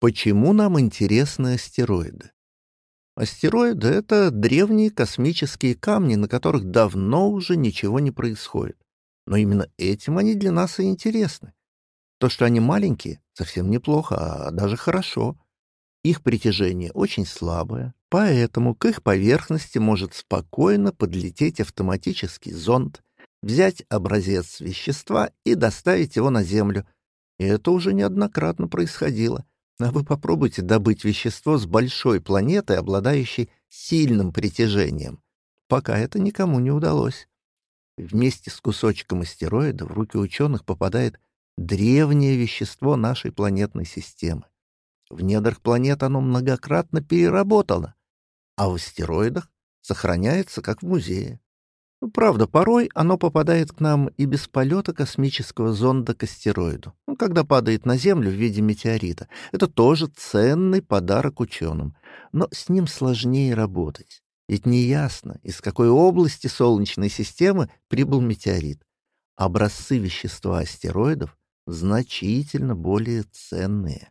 Почему нам интересны астероиды? Астероиды — это древние космические камни, на которых давно уже ничего не происходит. Но именно этим они для нас и интересны. То, что они маленькие, совсем неплохо, а даже хорошо. Их притяжение очень слабое, поэтому к их поверхности может спокойно подлететь автоматический зонд, взять образец вещества и доставить его на Землю. И это уже неоднократно происходило. А вы попробуйте добыть вещество с большой планеты, обладающей сильным притяжением. Пока это никому не удалось. Вместе с кусочком астероида в руки ученых попадает древнее вещество нашей планетной системы. В недрах планет оно многократно переработано, а в астероидах сохраняется как в музее. Ну, правда, порой оно попадает к нам и без полета космического зонда к астероиду, ну, когда падает на Землю в виде метеорита. Это тоже ценный подарок ученым, но с ним сложнее работать. Ведь неясно, из какой области Солнечной системы прибыл метеорит. Образцы вещества астероидов значительно более ценные.